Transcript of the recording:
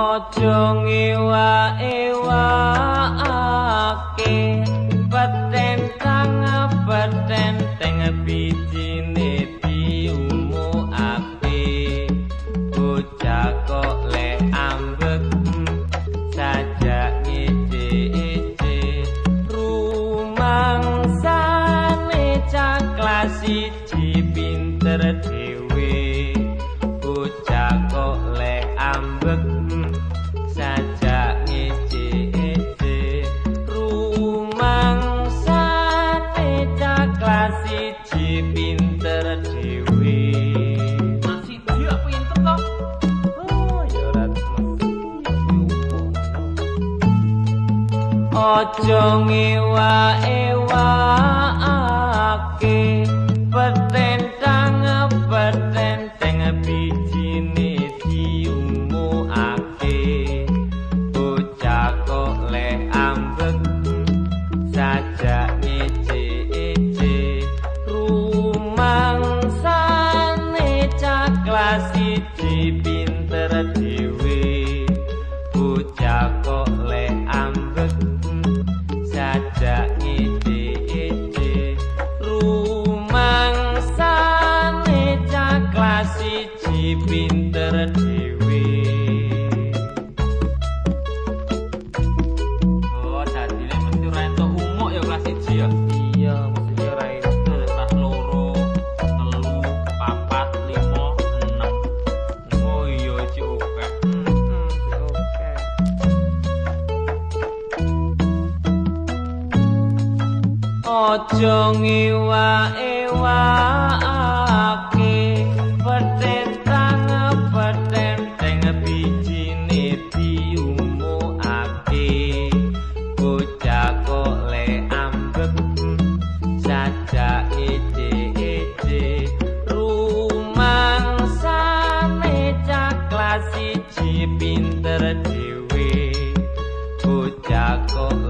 Ojo ngewa-ewake Peten kang peten teng bijine diumukake Bocah kok le ambek saja ngece-ece. Rumangsane caklas siji pinter dhewe Ojo ngewa-ewake petentang petenteng bijine diumukake bocah kok le ambek sajak ngece-ece rumangsane caklas siji pinter dhewe. Bocah kok le siji pinter dhewe Oh, dadine mesti ora entuk umuk ya kelas 1 ya. iya mesti ora itu Kelas loro, telu, papat, limo, enam. Oh iya iki oke. oke Ojo ngewa-ewake call